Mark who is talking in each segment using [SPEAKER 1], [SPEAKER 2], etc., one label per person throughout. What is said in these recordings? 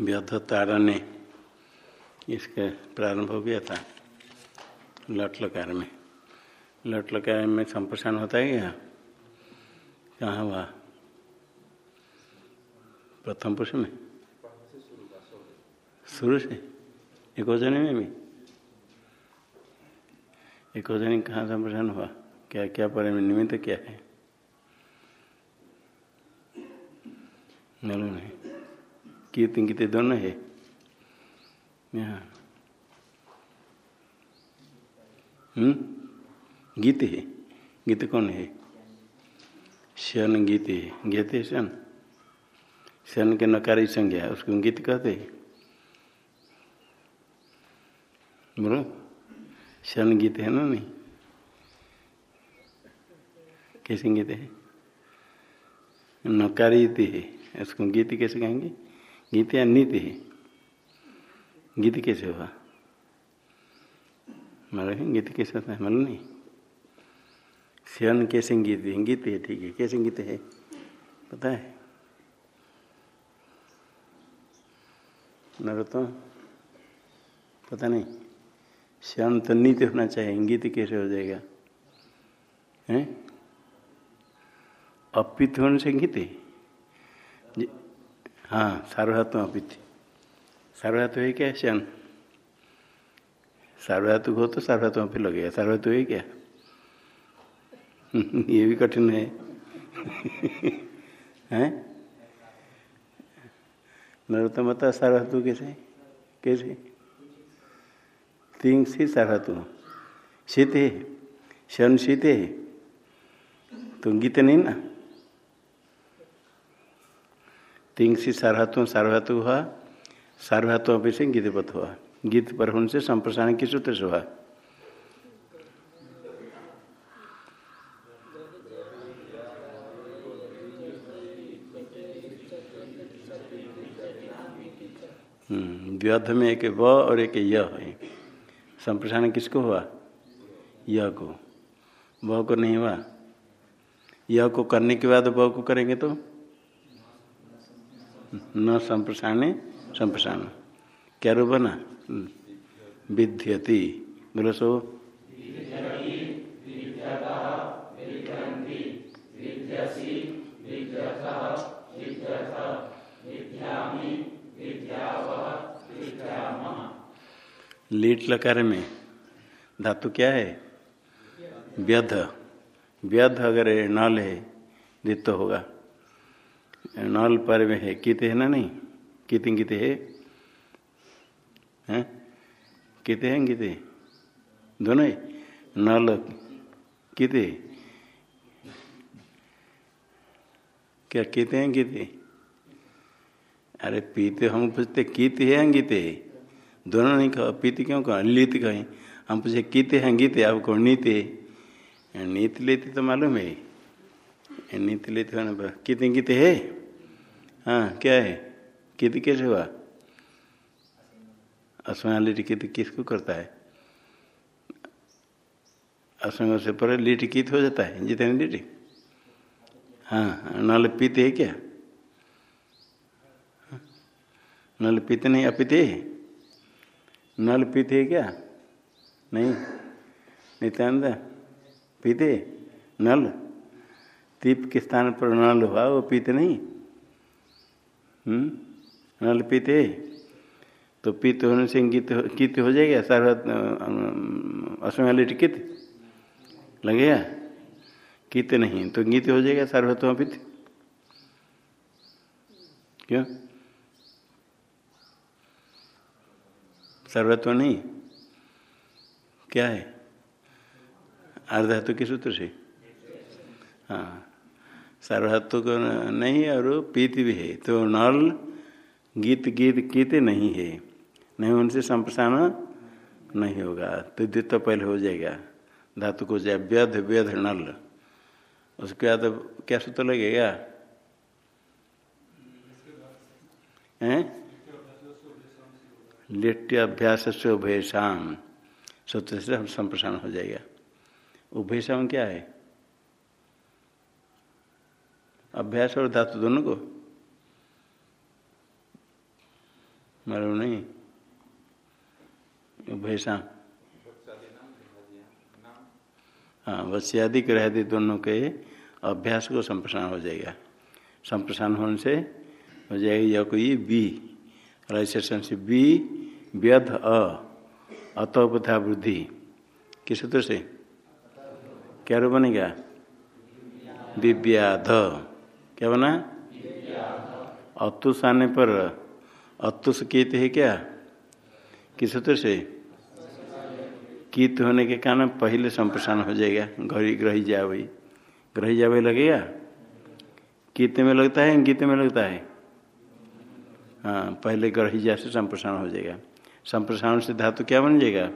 [SPEAKER 1] व्यथ ताड़ने इसका प्रारंभ हो गया था। लट लकार में। लट लकार में संप्रसारण होता है क्या? कहाँ हुआ? प्रथम पुरुष में? शुरू से। एक वज़न में भी? एक वज़न कहाँ संप्रसारण हुआ? क्या क्या पर निमित्त क्या है? नहीं। कीर्तन गीते दोनों है। यहाँ। हम्म? गीत है। गीत कौन है? शन गीत है। गीत है शन शन के नकारी संज्ञा उसको गीत कहते हैं। बोलो। शन गीत है ना नहीं? कैसे गीत है? नकारी है। इसको गीत कैसे कहेंगे? गीत या नीति है? गीत कैसे हुआ? मालूम गीत कैसे होता है मालूम नहीं। श्यन कैसे गीत गीत है, ठीक है। कैसे गीत है? पता है? तो पता नहीं। श्यान तो नीति होना चाहिए, गीत कैसे हो जाएगा? हैं? अपित होने से गीत हाँ सार्वधातु अपित सार्वधातु है क्या, श्यान? सार्वधातु हो तो सार्वधातु फिर लगेगा। सार्वधातु है क्या? ये भी कठिन है। हैं? नरोत्तम बता सार्वधातु कैसे? कैसे? तीन से सार्वधातु। शीत है। शन शीत है। तो नहीं ना? तीन से सार्वधातु सार्वधातु हुआ सार्वधातु अभी से गीतपथ हुआ। गीत पर होने से संप्रसारण किस सूत्र से हुआ। व्यध में एक व और एक य है। संप्रसारण किसको हुआ? य को। व को नहीं हुआ। य को करने के बाद व को करेंगे तो? न संप्रसारण संप्रसारण। क्या रूप बना विद्यति बोलो सो लीट लकार में। धातु क्या है? व्यध। व्यध अगर नल है दित्त होगा। नल पर में है। कित है ना नहीं? कित कित है। हैं? किते हैं, किते दोनों नल किते क्या किते हैं, किते अरे पीते, हम पूछते कीते हैं गीते दोनों नहीं कहो, पीते क्यों कहो? लीत कहें। हम पूछे कीते हैं गीते आपको नीते नीत लेते तो मालूम है। नीत लेते होने कितने गीते है? हाँ क्या है? कित कैसे हुआ? असमय लिट कित, किसको करता है? असमय से पर लिट कित हो जाता है? जितने लिट। हाँ नल पीते है क्या? नल पीते नहीं, अपीते नल पीते है क्या? नहीं। नित्यानंद, पीते नल? तीप के स्थान पर नल हुआ, वो पीते नहीं। हम्म? नल पीते? तो पीत होने से गीत कित हो जाएगा? सारा असमलिट कित? लगेगा? कित नहीं तो गीत हो जाएगा सार्वत्व पित्त क्यों? सर्वत्व नहीं। क्या है? अर्धातु के सूत्र से। हाँ। सर्वधातु को नहीं और पीत भी है। तो नल, गीत गीत गीत नहीं है। नहीं उनसे संप्रसारण नहीं होगा। तो द्वित पहले हो जाएगा। धातु को जाए व्यध व्यध नल। उसके बाद क्या सूत्र लगेगा? हैं? लिट्य अभ्यास से उभय शाम सूत्र से हम संप्रसारण हो जाएगा। उभय शाम क्या है? अभ्यास और धातु दोनों को? मालूम नहीं। भैसा हाँ वत्स्यादि ग्रहदि दोनों के अभ्यास को संप्रसारण हो जाएगा। संप्रसारण होने से हो जाएगा यह कोई बी। ऐसे से बी, व्यध अ। अतोपथा वृद्धि। किस सूत्र से? क्या रूप बनेगा? दिव्याध। क्या बना? अतुष आने पर, अतुष कीत है क्या? किस सूत्र से? कीत होने के कारण पहले संप्रसारण हो जाएगा, घड़ी ग्रही जा वही ग्रही जा वही लगेगा? कीत में लगता है गीत में लगता है? हाँ पहले ग्रही जा से संप्रसारण हो जाएगा। संप्रसारण से धातु क्या बन जाएगा?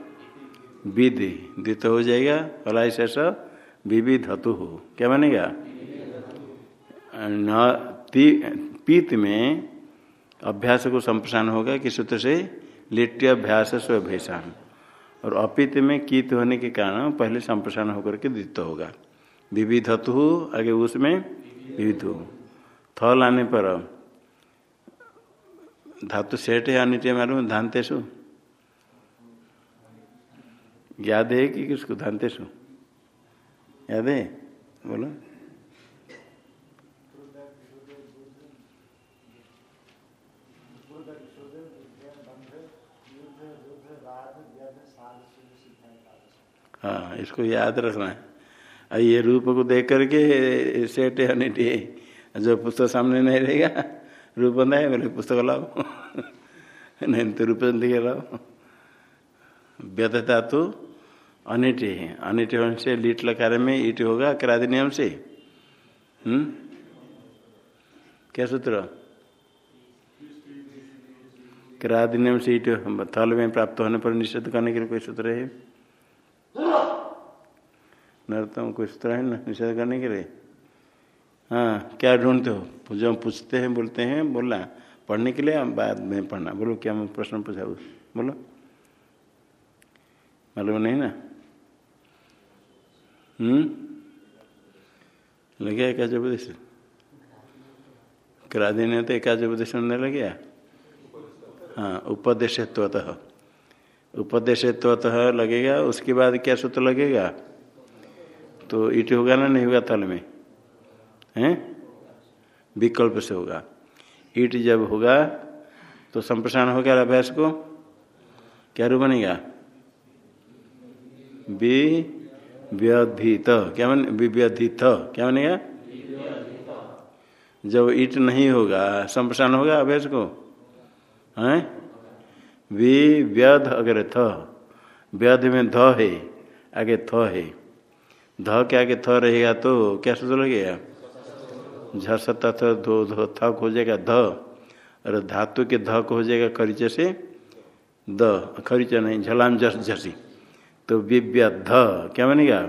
[SPEAKER 1] विधि। द्वित हो जाएगा अलाई शेष विवि धतु हो। क्या बनेगा? न पीत में अभ्यास को संप्रसारण होगा, कि सूत्र से लिट्य अभ्यास स्वभ्यासान और अपित में कीत होने के कारण पहले संप्रसारण होकर के द्वित होगा। विविधतु, आगे उसमें विविध। थ लाने पर, धातु सेठ है अनित्य मालूम धानतेशु याद है कि किसको? धानतेशु याद है? बोलो। हाँ इसको याद रखना है। ये रूप को देख करके सेट सेठ अनिटी जो पुस्तक सामने नहीं रहेगा, रूप बंदा है पुस्तक लाओ। नहीं तो रूप दिखे लाओ। व्यधता तो अनिट है। अनिट होने से लीट लकार में ईट होगा क्रादि नियम से। हम्म? क्या सूत्र? क्रादि नियम से ईट थल में प्राप्त होने पर निषेध करने के लिए कोई सूत्र है? नरतम कोई सूत्र है ना निषेध करने के लिए। हाँ क्या ढूंढते हो? जब पूछते हैं, बोलते हैं बोला पढ़ने के लिए बाद में पढ़ना। बोलो, क्या मैं प्रश्न पूछा बोलो। मालूम नहीं ना? हम्म? लगे एकाच उपदेश करा देने तो एकाच उपदेश नहीं लग हाँ उपदेशत्वतः। उपदेशत्वतः लगेगा, उसके बाद क्या सूत्र लगेगा? तो ईट होगा ना, नहीं होगा तल में? हैं? विकल्प से होगा। ईट जब होगा तो संप्रसारण हो गया अभ्यास को। क्या रूप बनेगा? विव्यधित क्या बन विव्यधित क्या बनेगा? जब ईट नहीं होगा, संप्रसारण होगा अभ्यास को? हैं? विव्यध अगर थ, व्यध में ध है, आगे थ है। ध के आगे थ रहेगा तो क्या सूत्र लगेगा झसत दो धो थक हो जाएगा ध, और धातु के ध को हो जाएगा खरीचे से द। खरीचा नहीं झलाम जस झसी तो विव्यध, क्या बनेगा?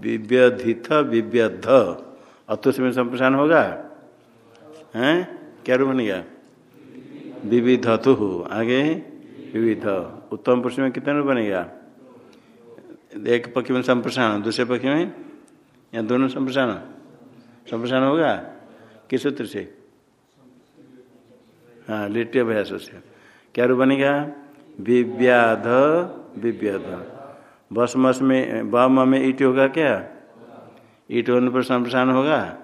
[SPEAKER 1] विव्यधिथ विव्यध। अतुष में संप्रसारण होगा? हैं? क्या रूप बनेगा? विविधतु। आगे? विविध। उत्तम पुरुष में कितने रूप बनेगा? एक पक्ष में संप्रसारण, दूसरे पक्ष में? या दोनों संप्रसारण? संप्रसारण होगा? किस सूत्र से? हाँ लिट्य अभ्यास से क्या रूप बनेगा? विव्याध विव्याध। बस मस में बम में ईट होगा क्या? ईट होने पर संप्रसारण होगा?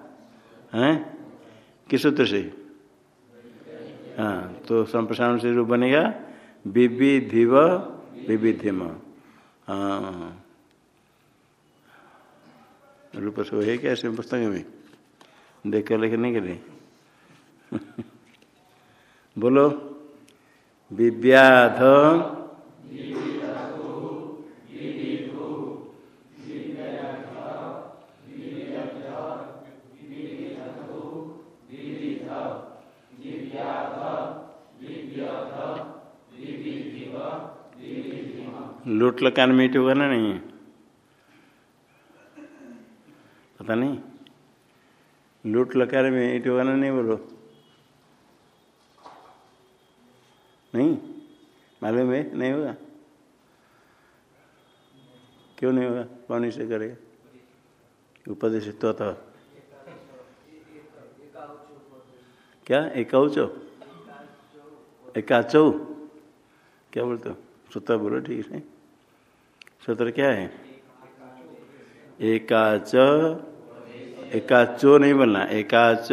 [SPEAKER 1] हैं? किस सूत्र से? हाँ तो संप्रसारण से रूप बनेगा विविधिव विविधिम हाँ। रूप से है क्या ऐसे पुस्तक में? देख कर लिखने के लिए? बोलो। विव्याध लूट लकान मीट होगा ना नहीं पता नहीं। लूट लकार में ईट होगा ना नहीं बोलो। नहीं? मालूम है? नहीं होगा? क्यों नहीं होगा? कौन से करेगा? उपदेश तो था। क्या? एकाउचो एकाचो? क्या बोलते हो? सूत्र बोलो, ठीक है। सूत्र क्या है? एकाच, एकाचो नहीं बोलना, एकाच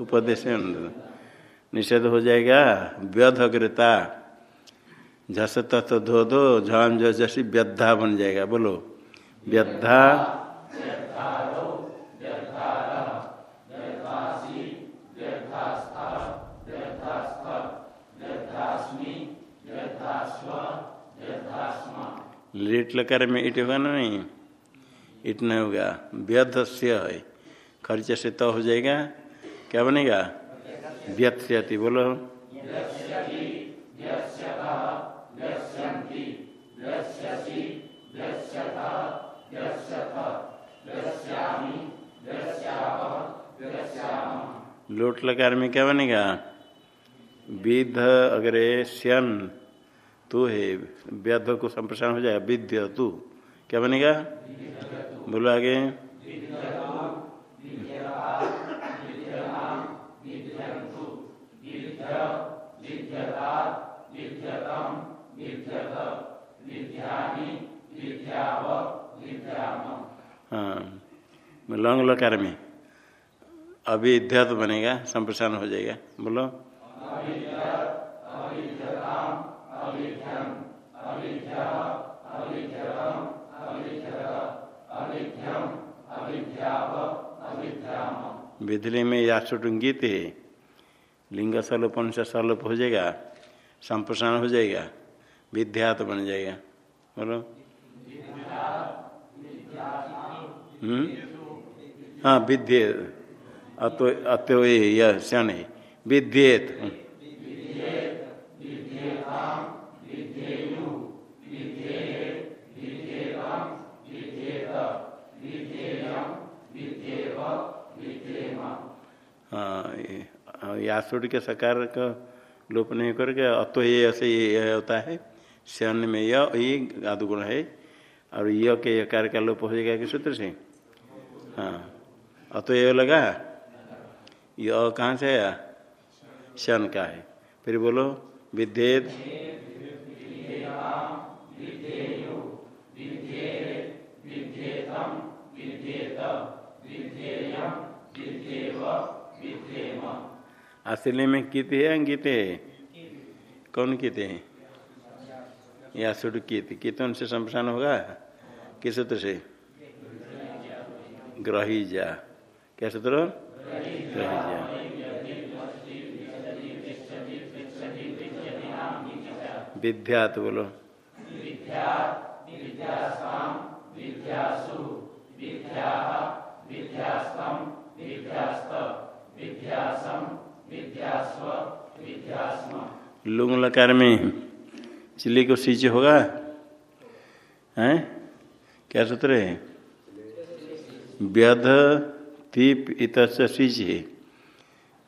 [SPEAKER 1] उपदेश निषेध हो जाएगा, व्यधग्रता झस तत्व धो दो झम जैसी व्यद्धा बन जाएगा, बोलो। व्यद्धा लेट लकार में इट होगा ना नहीं? इट नहीं होगा। से है। खर्च से तो हो जाएगा। क्या बनेगा? व्यथ्यति बोलो। लोट लकार में क्या बनेगा? विध अग्रे श्यन तू है व्यध को संप्रसारण हो जाएगा विद्य तू। क्या बनेगा? बोलो आगे। हाँ लौंग लकार में। अभी अध्यात बनेगा, संप्रसारण हो जाएगा। बोलो। विधि में या गीत है लिंग सलोपन से सलोप हो जाएगा, संप्रसारण हो जाएगा विध्यात बन जाएगा। बोलो। हम्म? हाँ विद्येत अतो अतो यह शन है विद्येत। यासुड़ के सकार का लोप नहीं करके अतो ये ऐसे ये होता है। शन में यह ये आदुगुण है, और य के यकार का लोप हो जाएगा कि सूत्र से? हाँ। अतो ये लगा, य कहाँ से आया? शन का है। फिर बोलो विद्येत असली में कित है अंकित है? कौन कित है? या सुड कित? कित उनसे संप्रसारण होगा? किस सूत्र से? ग्रही जा। क्या सूत्र? ग्रही जा। बोलो। विद्या विद्यासु विद्या विद्यास्तम विद्यासम विद्यास्म। लुंग लकार में चिल्ली को सींच होगा? हैं? क्या सूत्र है? व्यध, तीप इत सींच है।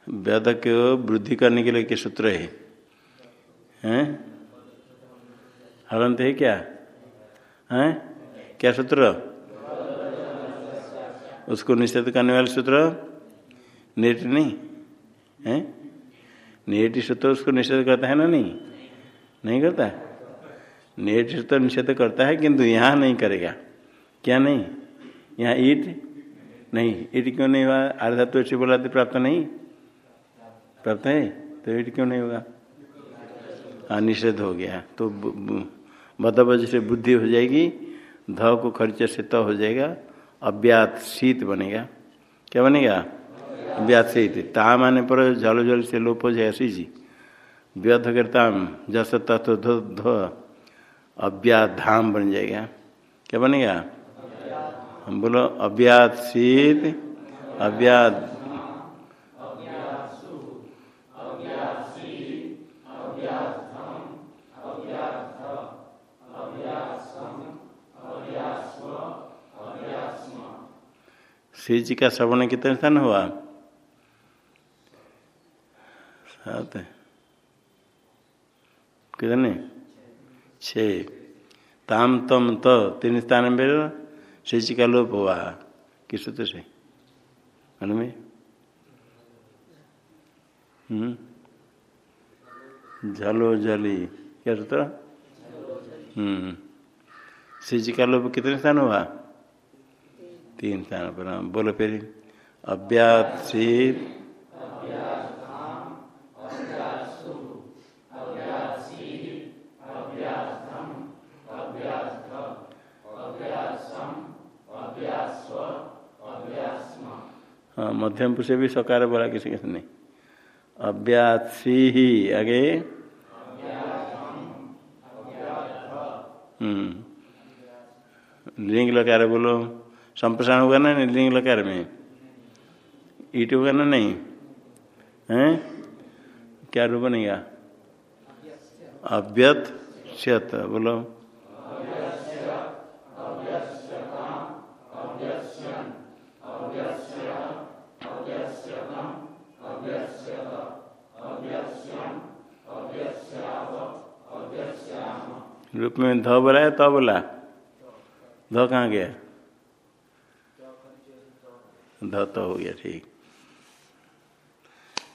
[SPEAKER 1] व्यध को वृद्धि करने के लिए क्या सूत्र है? हैं? हलंत है क्या? हैं? क्या सूत्र? उसको निषेध करने वाले सूत्र? नेट नहीं? है? नेट सूत्र उसको निषेध करता है ना नहीं? नहीं करता नेट सूत्र निषेध करता है किंतु यहाँ नहीं करेगा। क्या नहीं? यहाँ ईट? नहीं। ईट क्यों नहीं हुआ? आधा तो ऐसे बोला तो प्राप्त नहीं? प्राप्त है? तो ईट क्यों नहीं होगा हाँ निषेध हो गया। तो बदबज से बुद्धि हो जाएगी, ध को खर्च से त हो जाएगा, अव्यात शीत बनेगा। क्या बनेगा? अव्यात शीत ता माने पर जल जल से लोप हो जाए ऐसी जी। व्यथ करता जस तत्व ध अव्यात धाम बन जाएगा। क्या बनेगा? हम बोलो अव्यात शीत अव्यात श्री जी का श्रवण कितने स्थान हुआ? सात कितने? छ ताम तम त तीन स्थान में जी का लोप हुआ। किस सूत्र से? हम्म। झलो जली। क्या सूत्र? हम्म। का लोभ कितने स्थान हुआ? तीन स्थान पर। हाँ, बोलो फिर। अव्यात मध्यम पुरुष भी सकार बोला किसी किसी ने अव्यासी ही, आगे। हम्म। लिंग लकार बोलो। संप्रसारण होगा ना नहीं, लिंग लकार में? ईट होगा ना नहीं? है? क्या रूप बनेगा? क्षत बोलो। रूप में ध बोला है तो बोला? ध कहाँ गया? ध तो हो गया, ठीक।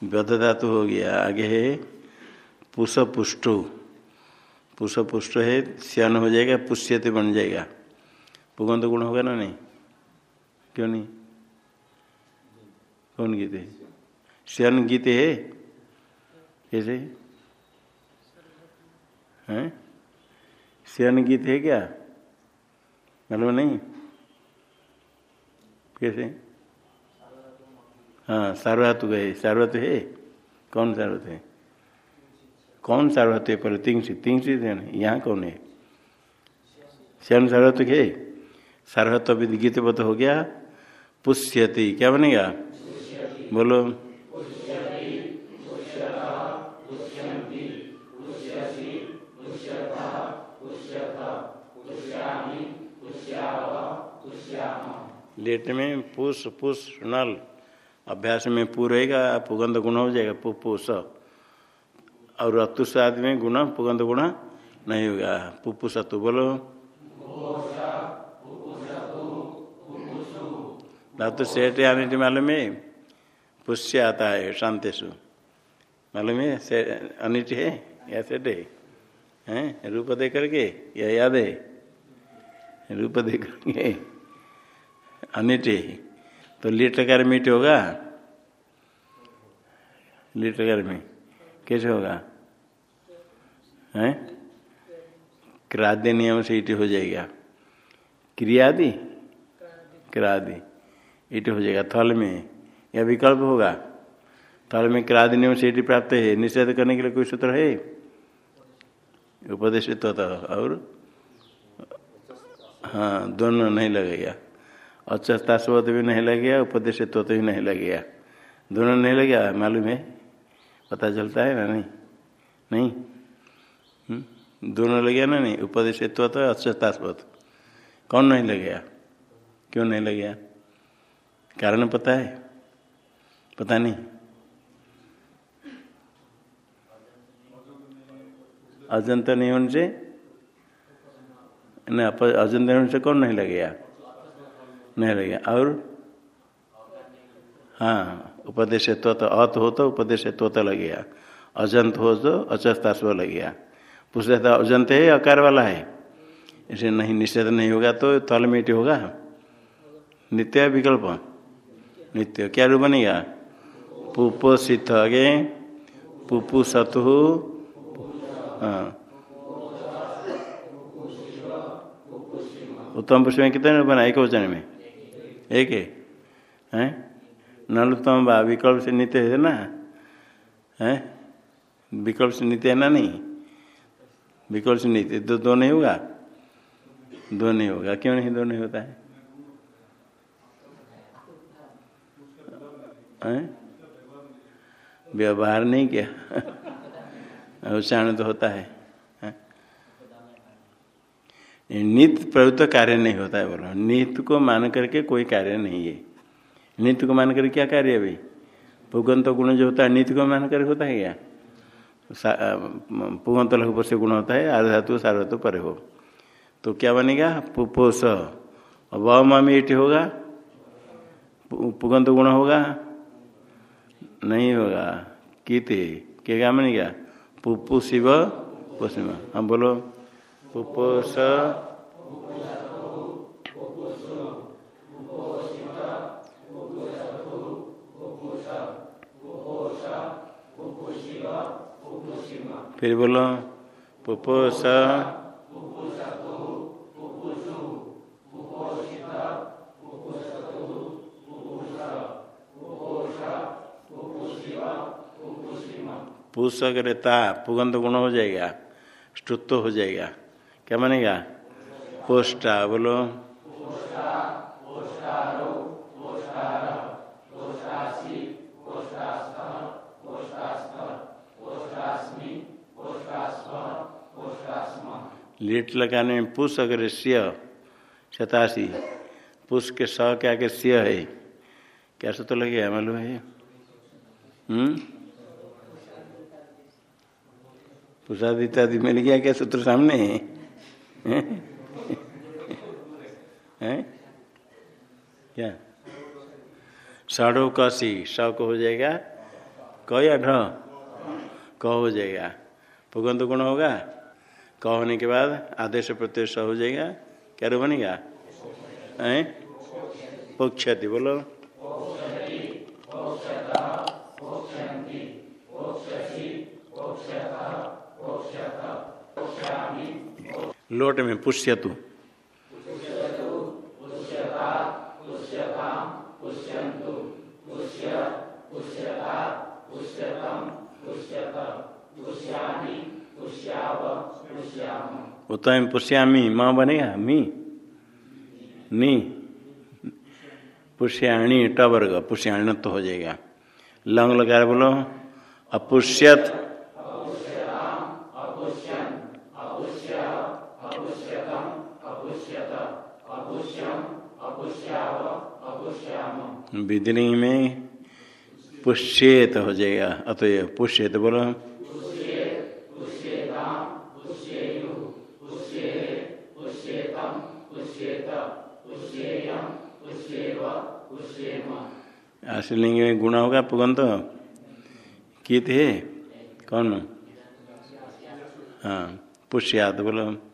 [SPEAKER 1] व्यध धातु हो गया, आगे है। पुष पुष्टु पुष पुष्ट है श्यान हो जाएगा, पुष्यते बन जाएगा। पुगंत गुण होगा ना नहीं? क्यों नहीं? कौन गीत है? श्यान गीत है? कैसे? हैं? श्यान गीत है क्या? मालूम नहीं? कैसे? हाँ सार्वधातु गए सार्वत है? कौन सार्वत है? कौन सार्वत है? पर तीन सी तीन सी है यहाँ कौन है? श्यान सार्वत है? सार्वत गीत हो गया। पुष्यति। क्या बनेगा? बोलो। लेट में पुष पुष नल। अभ्यास में पू रहेगा, पुगंध गुण हो जाएगा, पु पुष और अतुष में गुण, पुगंध गुण नहीं होगा। पुपु सतु बोलो। धातु सेठ आने के मालूम है, पुष्य आता है शांतेशु मालूम है अनिट है, या सेठ है? हैं? रूप दे करके, या याद है? रूप दे करके। अनिट तो लीटकार मीट होगा? लीटकार में कैसे होगा? हैं? क्राद्य नियम से ईट हो जाएगा। क्रियादि क्रादि ईट हो जाएगा थल में। या विकल्प होगा? थल में क्रादि नियम से ईट प्राप्त है। निषेध करने के लिए कोई सूत्र है? उपदेशित होता और? हाँ दोनों नहीं लगेगा। अचस्ता शोध भी नहीं लगेगा उपदेश तो भी नहीं लगेगा दोनों नहीं लगेगा मालूम है? पता चलता है ना नहीं? नहीं? हुँ? दोनों गया ना नहीं? उपदेश तो शोध कौन नहीं लगेगा क्यों नहीं लगेगा कारण पता है? पता नहीं? अजंत नहीं होने से? नहीं अजंत होने से कौन नहीं लगेगा नहीं लगेगा और? हाँ उपदेश तो, तो अत हो तो उपदेश तो, तो लगेगा अजंत हो तो अचस्ता स्व लगेगा पूछ रहे था अजंत है अकार वाला है? इसे नहीं निषेध नहीं होगा तो तल मीट होगा। नित्य विकल्प। नित्य। क्या रूप बनेगा? पुपो सिद्ध आगे। पुपु सतु हाँ। उत्तम पुष्प में कितने रूप बना? एक वचन में। एक है नलोत्तम बा, विकल्प से नित्य है ना? है? विकल्प से नित्य है ना नहीं? विकल्प से नित्य तो दो नहीं होगा? दो नहीं होगा। क्यों नहीं दो नहीं होता है? व्यवहार नहीं किया। उच्चारण तो होता है। नित्य प्रवृत्त कार्य नहीं होता है बोलो नित्य को मान करके कोई कार्य नहीं है। नित्य को मान कर क्या कार्य है भाई? पुगंत गुण जो होता है नित्य को मान कर होता है क्या? पुगंत लघु से गुण होता है आधातु सार्वतु पर हो। तो क्या बनेगा? पुपोस व मीट होगा? पुगंत गुण होगा? नहीं होगा। कीते क्या बनेगा? पुपु शिव पुष्मा हम बोलो। पुपोस फिर बोलो पुपोस पुष अगर पुगंध गुण हो जाएगा स्तुत्व हो जाएगा। क्या मानेगा पोष्टा बोलो लीट लगाने में पुष अगर सिय सतासी। पुष के स के आगे है। क्या सूत्र लगेगा मालूम है हम्म? प्रसाद इत्यादि मिल गया, क्या सूत्र सामने है? क्या? साढ़ो काशी स को हो जाएगा? क या ढ क हो जाएगा। पुगंत गुण होगा? क होने के बाद आदेश प्रत्यय स हो जाएगा? क्या बनेगा? पोक्षति, बोलो। लोट में पुष्यतु उत्तम पुष्यामी माँ बनेगा मी नी। पुष्याणी टवर्ग पुष्याण तो हो जाएगा। लंग लगा बोलो। अपुष्यत विदनी में पुष्येत हो जाएगा। अतः पुष्येत बोलो। आश्रलिंग में गुण होगा पुगंत। कित है? कौन? हाँ पुष्यात बोलो।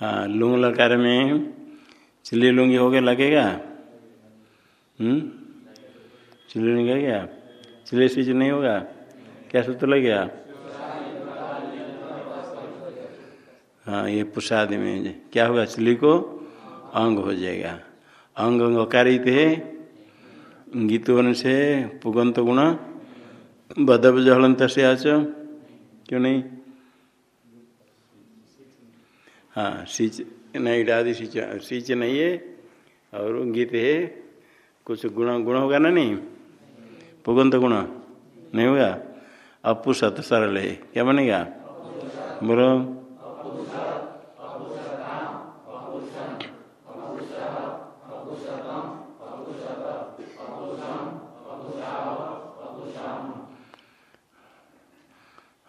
[SPEAKER 1] हाँ लुंग लकार में चिल्ली लुंगी हो गया, लगेगा? हम्म? चिल्ली लुंगी क्या चिल्ली स्विच नहीं होगा? क्या सूत्र लग गया हाँ ये पुषादि में क्या होगा? चिल्ली को अंग हो जाएगा। अंग अंगकारित है गीतवन से, पुगंत गुण, बदब जहलंत से आच। क्यों नहीं? हाँ सिंच नहीं डादी सिंच सिंच नहीं है, और गीत है, कुछ गुण गुण होगा ना नहीं? पुगंत गुण। नहीं होगा? अपुसत सरल है। क्या बनेगा? बोलो।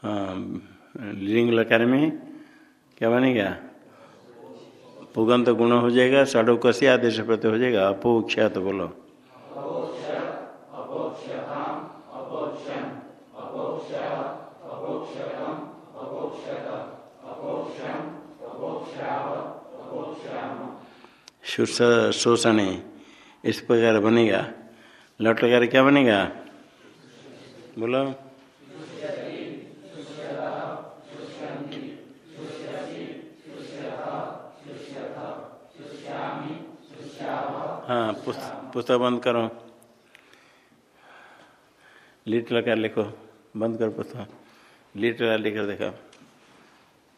[SPEAKER 1] हाँ लिंग लकार में क्या बनेगा? पुगंत गुण हो जाएगा सड़ो कसी आदेश प्रत्यय हो जाएगा अपोक्षा तो बोलो। शोषण, इस प्रकार बनेगा। लट लगा क्या बनेगा? बोलो। हाँ पुस्तक बंद करो। लीट लगा लिखो? बंद करो पुस्तक। लीट लगा लिखकर देखा।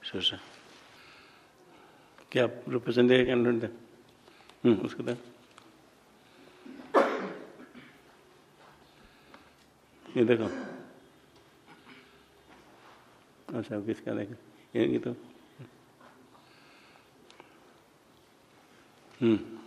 [SPEAKER 1] सोचा क्या रूप ढूंढते हम्म उसको दे ये देखो। अच्छा किसका देखो? ये तो। हम्म।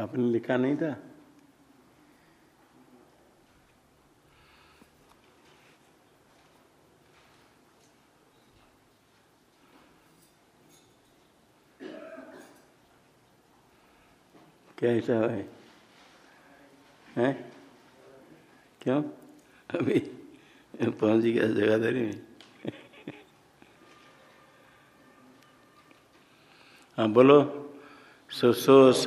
[SPEAKER 1] आपने लिखा नहीं था? क्या ऐसा है? हैं? क्यों? अभी पहुँच गया जगाधरी में हाँ। बोलो। सुसो स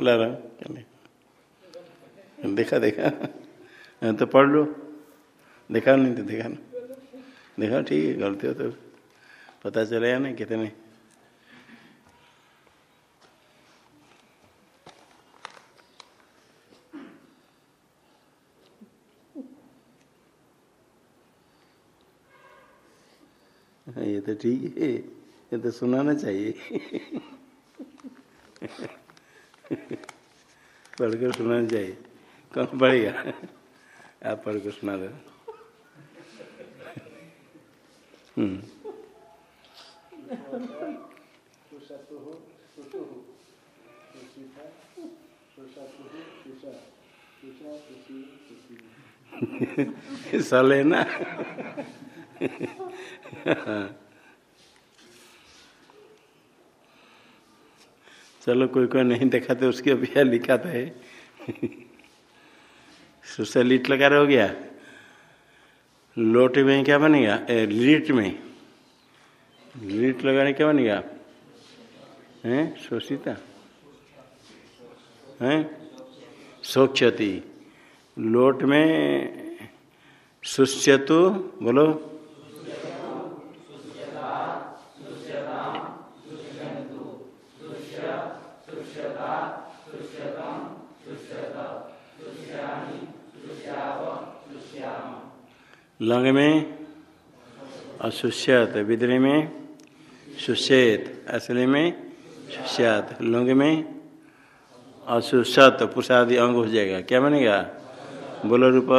[SPEAKER 1] ला रहा देखा देखा। तो पढ़ लो। देखा नहीं तो देखा ना। देखा ठीक है गलती हो तो पता चलेगा ना कितने। हाँ, ये तो ठीक है। ये तो सुनाना चाहिए। पढ़कर सुनाना चाहिए। कौन पड़ेगा आप कर सुना दो। हम्म। सले ना चलो कोई कोई नहीं देखा तो उसके अभी लिखा था है सुसे लीट लगा हो गया? लोट में क्या बनेगा ए, लीट में। लीट लगाने क्या बनेगा हैं शोषिता? हैं? सोक्षति। लोट में सुष्यतु बोलो। लंग में अशुष्यत विद्रे में सुषेत असली में सुष्यात लुंग में अशुष्यत पुरुषादि अंग हो जाएगा। क्या बनेगा? बोलो रूप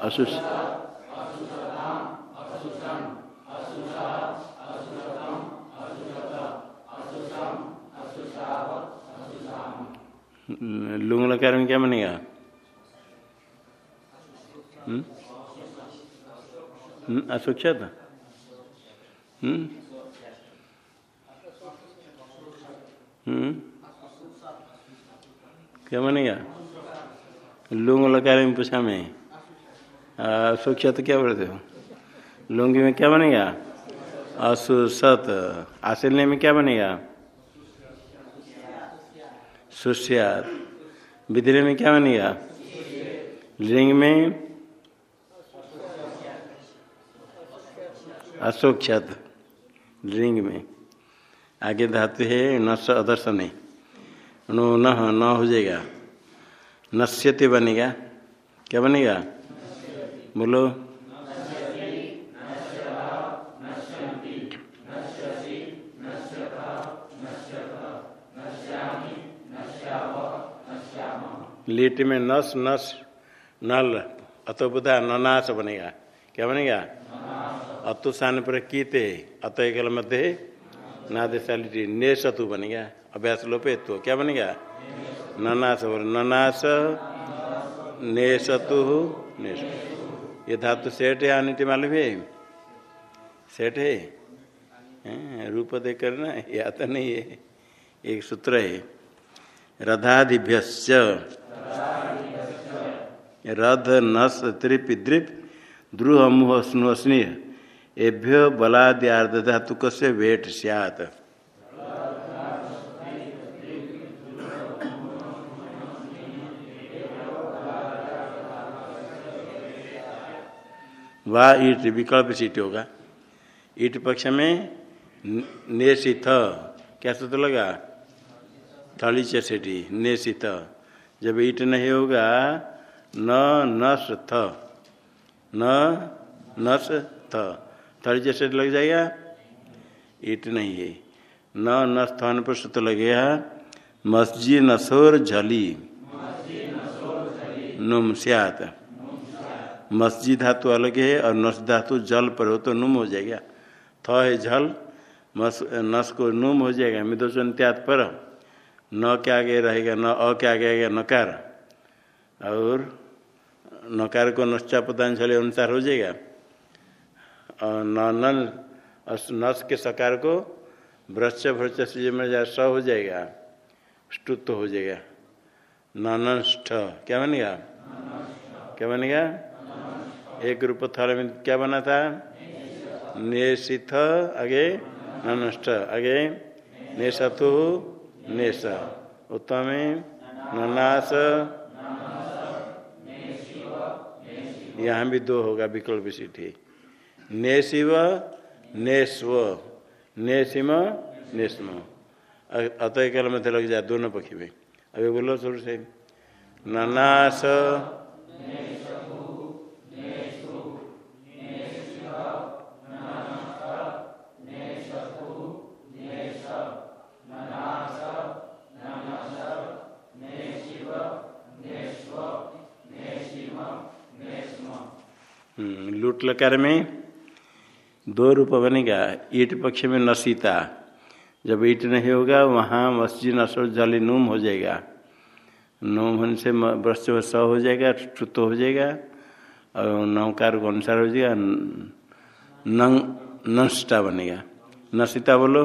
[SPEAKER 1] अशुष लुंग लकार में क्या बनेगा? हम्म? असुक्षत क्या बनेगा लुंग लकार में पूछा में असुक्षत क्या बोलते हो लुंगी में क्या बनेगा असुसत आसिलने में क्या बनेगा सुष्यात विद्रे में क्या बनेगा लिंग में अशोक्षत लिंग में। आगे धातु है नश अदर्शन नो न न हो जाएगा। नश्यते बनेगा। क्या बनेगा? बोलो। लीट में नस नस, नल अतोबुधा ननाश बनेगा। क्या बनेगा? अतुषान पर कीते अत एकल मध्य नादेशालिटी ने सतु बन गया। अभ्यास लोपे तो क्या बन गया? ननास, और ननास ने सतु ने ये धातु सेठ है आनिट मालूम है? सेठ है? रूप देकर ना, या तो नहीं है। एक सूत्र है। रधादिभ्य रध नस त्रिप द्रिप द्रुह मुह स्नुस्नीय एभ्य बलादि आर्ध से वेट सियात। वाह ईट, विकल्प सीट होगा। ईट पक्ष में ने नेशिथ क्या सूत्र लगा? थली चेटी नेशित जब ईट नहीं होगा, न नस थ न नस थ थली चेट लग जाएगा। ईट नहीं है। न नस थान पर सुत लगेगा मस्जिद नसोर झली। नुम सियात। मस्जिद धातु अलग है और नस धातु जल पर हो तो नुम हो जाएगा। थ है झल। मस, नस को नुम हो जाएगा। मिदोचन त्याग पर। न के आगे रहेगा, न अ के आगे आएगा नकार। और नकार को नश्चा पतांजलि अनुसार हो जाएगा। और न नस के सकार को वृक्ष भ्रच से में जा स हो जाएगा स्तुत्व हो जाएगा। नष्ट क्या बनेगा क्या बनेगा एक रूप थल में क्या बना था? नेशिथ, आगे नष्ट आगे नेशतु, नेश। उत्तम ननास। यहाँ भी दो होगा, विकल्प सीठी नेशिव नेस्व नेशिम नेस्म अतः कल में लग जाए, दोनों पक्षी में अभी बोलो शुरू से। ननास लूट लकार में। दो रूप बनेगा, ईट पक्ष में नसीता जब ईट नहीं होगा, वहाँ मस्जिद नसर जाली नूम हो जाएगा। नूम होने से वृक्ष स हो जाएगा टुत हो जाएगा, और नौकार अनुसार हो जाएगा नंग नष्टा बनेगा। नसीता बोलो।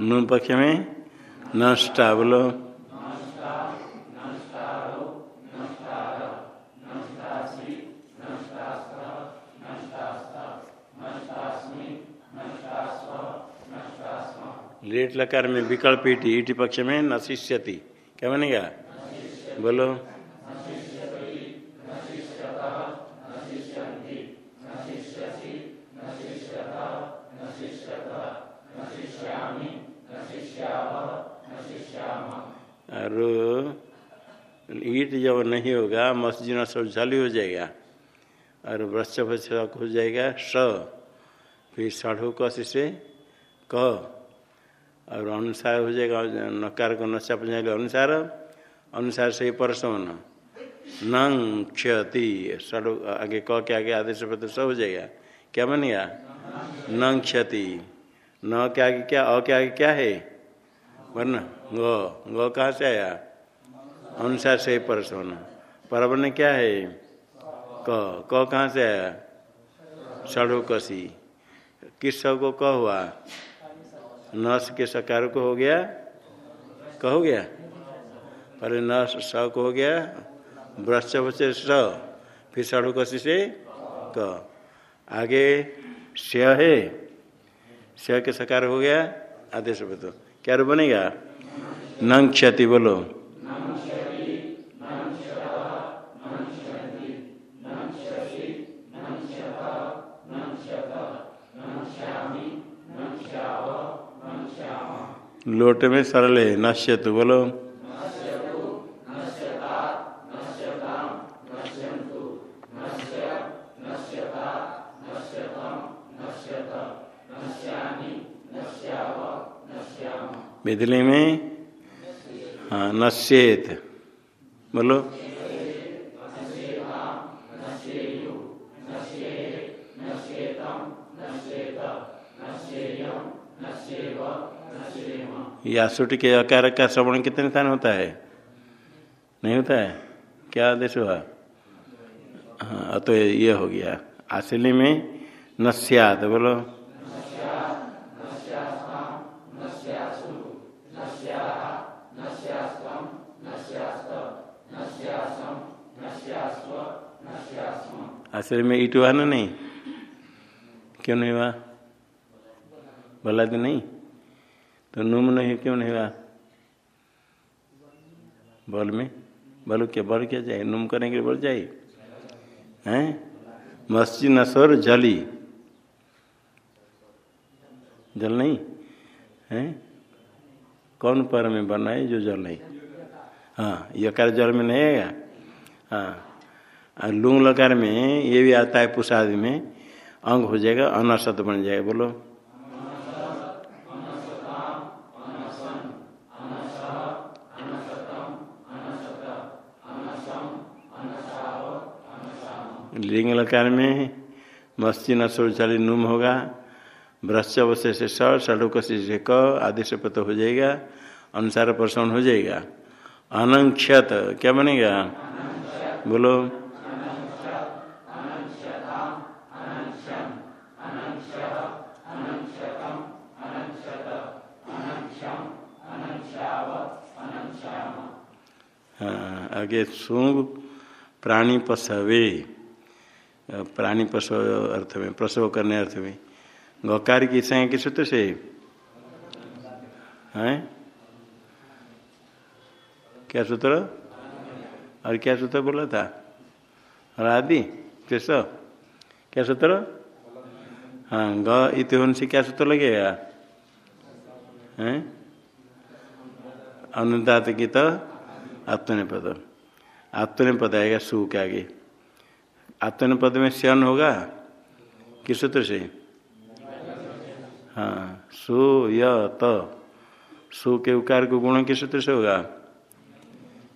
[SPEAKER 1] नून पक्ष में नष्टा बोलो लेट लकार में विकल्प ईटी ईटी पक्ष में नशिष्यति। क्या बनेगा? बोलो। ईट जब नहीं होगा मस्जिद सब शौचालय हो जाएगा। और वृक्ष वृक्ष हो जाएगा स। फिर साढ़ू कस से क। और अनुसार हो जाएगा, नकार को नशा पंचायत अनुसार। अनुसार से ही परसवन नंग क्षति। सड़ो आगे क के आगे आदेश पत्र सब हो जाएगा। क्या बनेगा? नंग क्षति। न के आगे क्या, अ के आगे क्या है? वरना ग। ग कहाँ से आया? अनुसार से परसवन परवन क्या है? क क कहाँ से आया? सड़ो कसी। किस सबको क हुआ? नस के सकार को हो गया? क हो गया? पर नस स को हो गया वृक्ष बचे स फिर सड़ो कसी से क। आगे स्य है। श्य के सकार हो गया, आदेश बतो क्या बनेगा? नंग क्षति बोलो। लोट में सरल है नश्य तो बोलो। बिजली में? हाँ नश्येत। बोलो। यासुट के अकार का श्रवण कितने स्थान होता है? नहीं होता है? क्या आदेश हुआ? हाँ तो ये हो गया। असली में नस्यात, बोलो। असली में ईट हुआ ना नहीं? क्यों नहीं हुआ? बोला तो नहीं? तो नुम नहीं, क्यों नहीं हुआ? बल में? बल क्या बढ़ क्या जाए, नुम करने के लिए बढ़ जाए? हैं? मस्जिद नसर जली। जल नहीं? है? कौन पर में बनना है जो जल नहीं? हाँ यकार जल में नहीं आएगा? हाँ। लुंग लकार में, ये भी आता है पुषादि में, अंग हो जाएगा, अनसत बन जाएगा, बोलो। लिंग लकार में मस्ती न चली नुम होगा भ्रश्च अवशेष स षडुक से क आदि से पत हो जाएगा अनुसार प्रसन्न हो जाएगा। अनंक्षत, क्या बनेगा? बोलो। हाँ आगे सुंग प्राणी पसवे प्राणी प्रसव अर्थ में प्रसव करने अर्थ में। गकार की संज्ञा किस सूत्र से हैं? क्या सूत्र? और क्या सूत्र बोला था? और आदि किस क्या सूत्र? हाँ ग इतवन से क्या सूत्र लगेगा? हैं? अनुदात की तो आत्मनिपद। आत्मनिपद आएगा सु के आगे। आत्मनिपद में श्यन होगा किस सूत्र से? हाँ सु, य, त। सु के उकार को गुण किस सूत्र से होगा?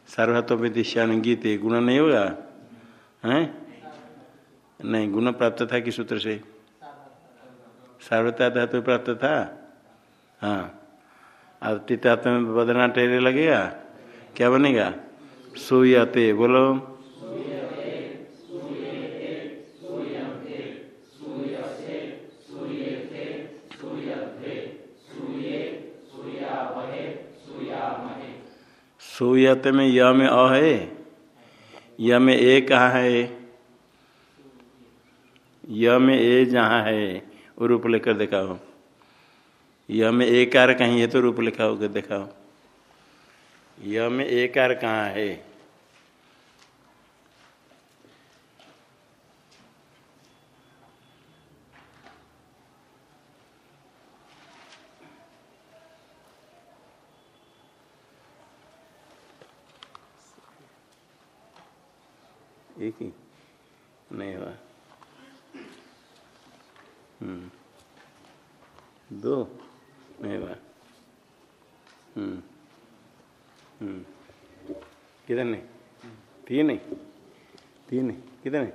[SPEAKER 1] सार्वधातु श्यान गीत गुण नहीं होगा? हैं? नहीं, गुण प्राप्त था किस सूत्र से? सार्वता धातु प्राप्त था? हाँ। अब तीतात्म बदना टेरे लगेगा? क्या बनेगा? सुयते बोलो। सुयत में य में अ है। य में ए कहाँ है? य में ए जहाँ है। वो रूप लेकर दिखाओ। य में ए कार कहीं है तो रूप लिखा होकर दिखाओ। य में ए कार कहाँ है? एक ही? नहीं हुआ। हम्म। दो? नहीं हुआ। हम्म। हम्म। नहीं। तीन तीन किधर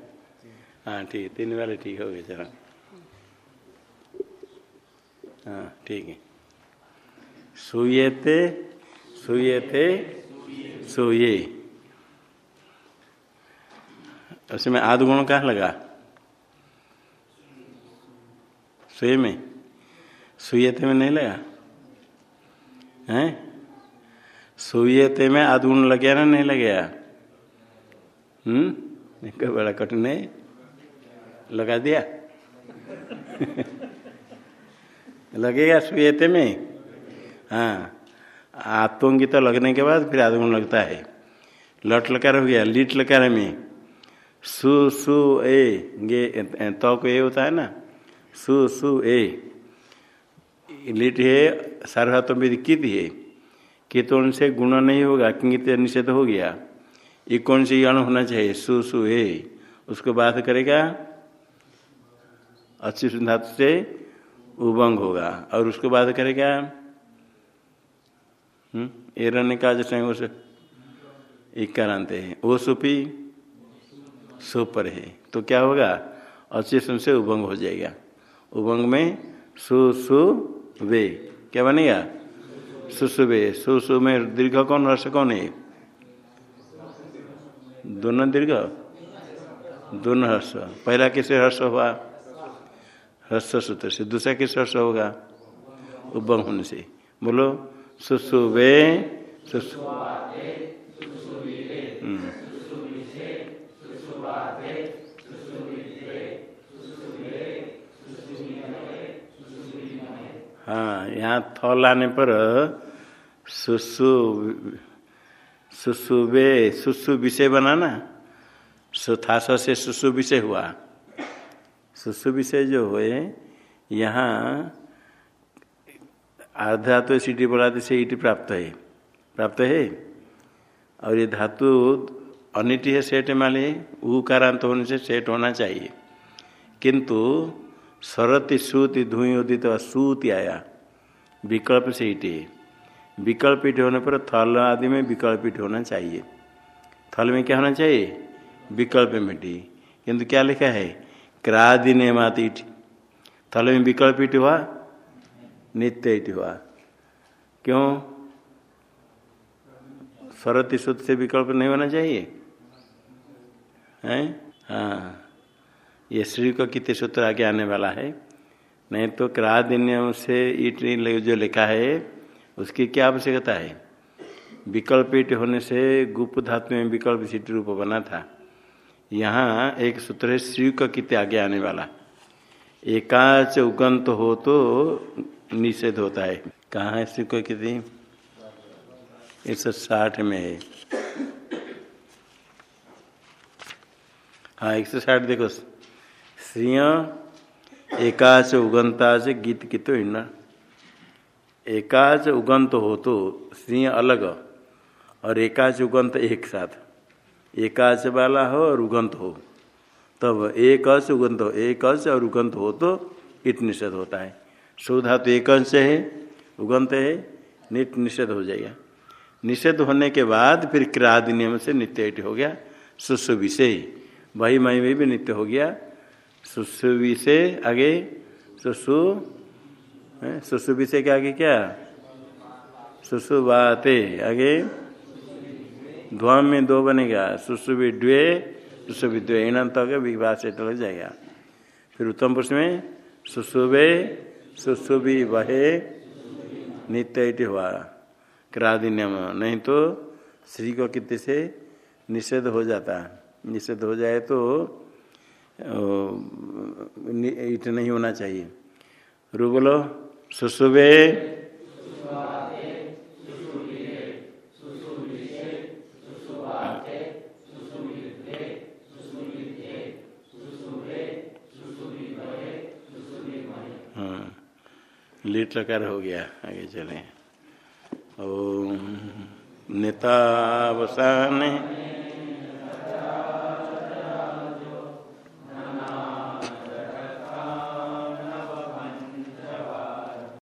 [SPEAKER 1] हाँ ठीक तीन वाले ठीक हो गए, चलो। हाँ ठीक है। सुयते सुयते सोये उसमें आध गुण कहाँ लगा? सुय में? सुयते में नहीं लगा? हैं? सुयते में आध गुण लग गया ना, नहीं लग गया हम्म? बड़ा कठिन है लगा दिया? लगेगा सुयते में? हाँ। आतोंगी तो लगने के बाद फिर आध गुण लगता है। लट लकार हो गया, लीट लकार में। सु सु, ए गे तो को ए होता है ना? सु सु, ए। लिट है सार्वधातु विधि कित है? कितों से गुण नहीं होगा, किंगित निषेध हो गया। ये कौन से यण होना चाहिए? सु सु, ए। उसको बात करेगा, अच्छी धातु से उबंग होगा। और उसको बात करेगा हम्म एरण्य का जैसे उस इक्रांत है वो सुपी सुपर है। तो क्या होगा? अच्छे सुन से उभंग हो जाएगा। उभंग में सु सु, वे। क्या बनेगा? सुसुवे सुसु में दीर्घ कौन, रस कौन है? दोनों दीर्घ? दोनों हर्ष पहला किसे हर्ष हुआ? हर्ष सूत्र से। दूसरा किस हर्ष होगा? उभंग होने से। बोलो सुसुवे सुसु हाँ यहाँ थ लाने पर सुसु, सुसुबे सुसु विषय बनाना। सुथास से सुसु विषय हुआ। सुसु विषय जो हुए, यहाँ आधातु सीटी बढ़ाते से ईटी प्राप्त है। प्राप्त है? और ये धातु अनिटी है सेठ माले उकारांत होने से सेठ होना चाहिए। किंतु सरति सूति धुई उदित सूति आया। विकल्प से ईटे विकल्प ईट होने पर थल आदि में विकल्प होना चाहिए। थल में क्या होना चाहिए? विकल्प मिट्टी किंतु क्या लिखा है? क्रादि नेमात ईट थल में विकल्प ईट हुआ? नित्य ईट हुआ। क्यों? सरति सूत्र से विकल्प नहीं होना चाहिए? हैं? हाँ। ये श्री को कितने सूत्र आगे आने वाला है? नहीं तो क्रादिन्यम से ईट जो लिखा है, उसकी क्या आवश्यकता है? विकल्प ईट होने से गुप्त धातु में विकल्प सीट रूप बना था। यहाँ एक सूत्र है, श्री का कितने आगे आने वाला। एकाच उगंत हो तो निषेध होता है। कहाँ है श्री को कितनी? एक सौ साठ में है। हाँ एक सौ साठ देखो। श्रिय एकाच से गीत की तो हिंडा एकाच उगंत हो तो श्रिय अलग और एकाच उगंत एक साथ। एकाच वाला हो और उगंत हो। तब एक अंश उगंत हो, एक अंश और उगंत हो तो इट निषेध होता है। सुधा तो एक अंश है, उगंत है, निट निषेध हो जाएगा। निषेध होने के बाद फिर क्रादि नियम से नित्य हो गया सुसु विषय वही मई में भी नित्य हो गया सुसु से आगे, सुसु सुसु से के आगे क्या? सुसु बाते आगे। ध्वम में दो बनेगा सुसु विड्वे सुसु विद्वे इन विवाह से लग जाएगा। फिर उत्तम पुरुष में, सुसुवे सुसुभी वहे नित्य इति हुआ, क्रादिन्यम। नहीं तो श्री को कितने से निषेध हो जाता। निषेध हो जाए तो ईट नहीं होना चाहिए। रू बोलो सुसुबे। हाँ लीट लकार हो गया, आगे चले। ओम नेतावसान।